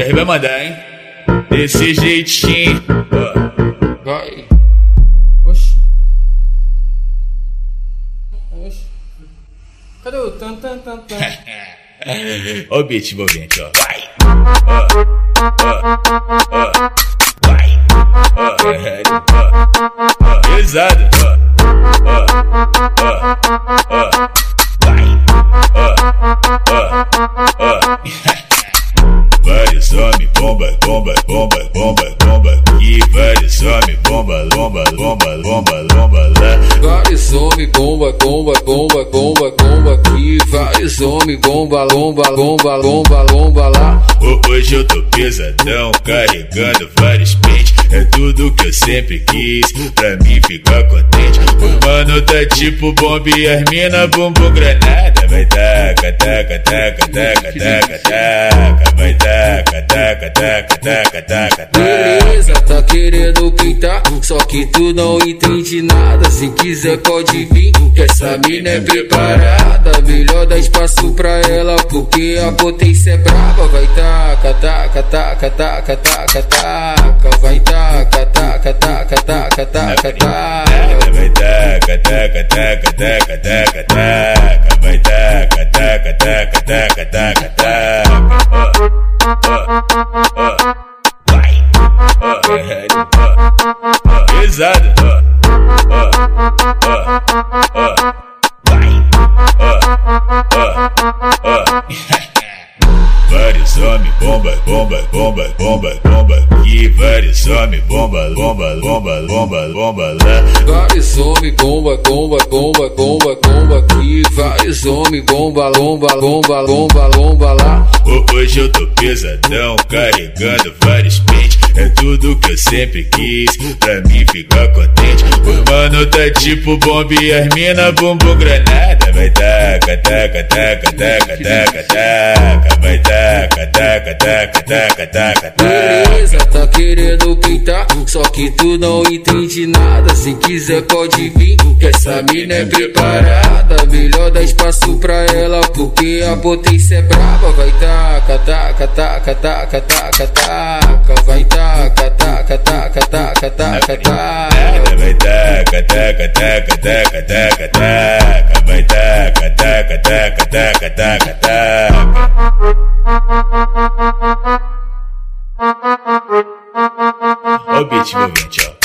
Jerry vai mandar, hein? Desse jeitinho. Vai. Oxi. Oxi. Cadê o tan tan tan tan? Ó o beat envolvente, ó. Vai. Vai. Pesado, bomba, lomba, lomba, lomba, lomba lá. Vários bomba, bomba, bomba, bomba, bomba aqui. Vários homens, bomba, lomba, lomba, lomba, lomba lá. Ho- Hoje eu tô pesadão, carregando vários pentes. É tudo que eu sempre quis, pra mim ficar contente. O mano tá tipo bomba e as mina bumbum granada. Vai taca, taca, taca, taca, taca, taca. Vai taca, taca, taca, taca, taca, taca. Beleza, tá querendo pintar, só que tu não entende nada. Se quiser pode vir, essa mina é preparada. Melhor dar espaço pra ela, porque a potência é braba. Vai taca, taca, taca, taca, taca, taca. Vai taca, taca, taca, taca, taca, taca. Vai taca, taca, taca, taca, taca, taca. Vai taca, taca, taca, taca, taca, taca. Vai. Pesado. Vai. Vários homens, bomba, bomba, bomba, bomba, bomba. E vários homens, bomba, bomba, bomba, bomba, bomba lá. Vários homens, bomba, bomba, bomba, bomba, bomba. Vários homens, bomba, lomba, lomba, lomba, lomba lá. Ho- Hoje eu tô pesadão, carregando vários pentes. É tudo que eu sempre quis, pra mim ficar contente. O mano tá tipo bomba e as mina bumbum granada. Vai taca, taca, taca, taca, taca, taca. Vai taca, taca, taca, taca, taca, taca. Beleza, tá querendo pintar, só que tu não entende nada. Se quiser pode vir, que essa mina é preparada. Melhor dar espaço pra ela, porque a potência é braba. Vai taca, taca, taca, taca, taca, taca. Vai taca, taca, taca, taca, taca, taca. Vai taca, taca, taca, taca, taca, taca. Vai taca, taca, taca, taca, taca, taca. Ó o beat envolvente,